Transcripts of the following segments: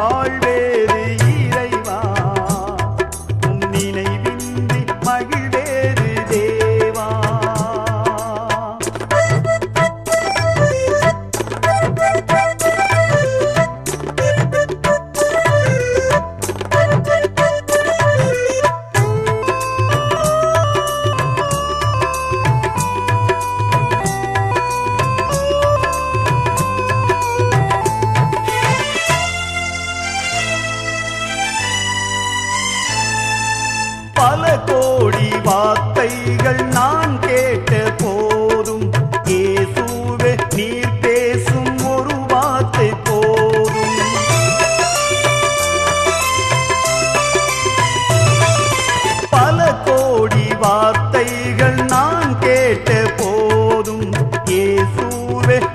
வாழ்வே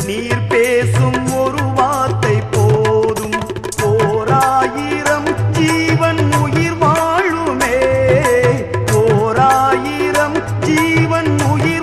நீர் பேசும் ஒரு வார்த்தை போதும். ஓராயிரம் ஜீவன் உயிர் வாழுமே. ஓராயிரம் ஜீவன் உயிர்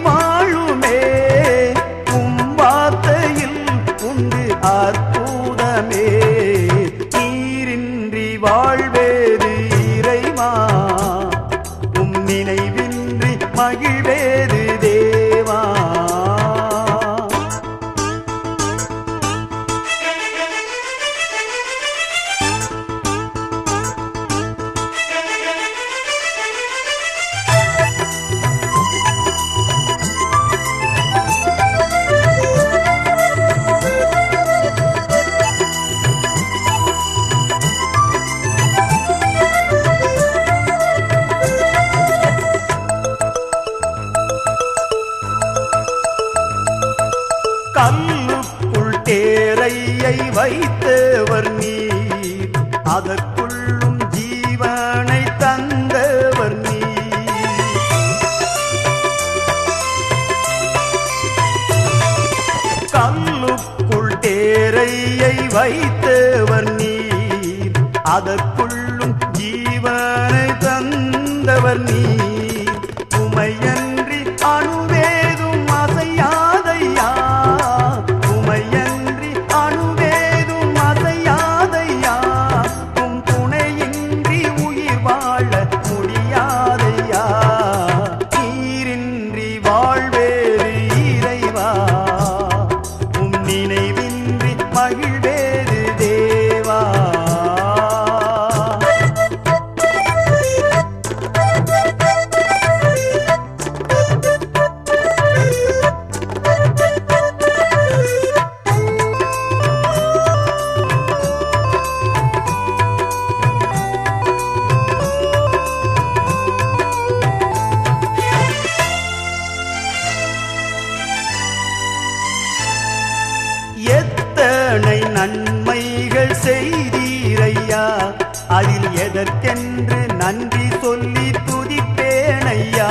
தன்னுக்குள் தேரையை வைத்தவர் நீர். அதற்குள்ளும் ஜீவனை தந்தவர் நீர். கண்ணுக்குள் தேரையை வைத்தவர் நீர். அதற்குள்ளும் ஜீவனை தந்தவர் நீர். volver. எத்தனை நன்மைகள் செய்தீரையா? அதில் எதற்கென்று நன்றி சொல்லி துதிப்பேனையா?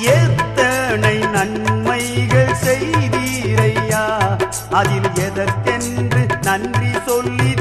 எத்தனை நன்மைகள் செய்தீரையா? அதில் எதற்கென்று நன்றி சொல்லி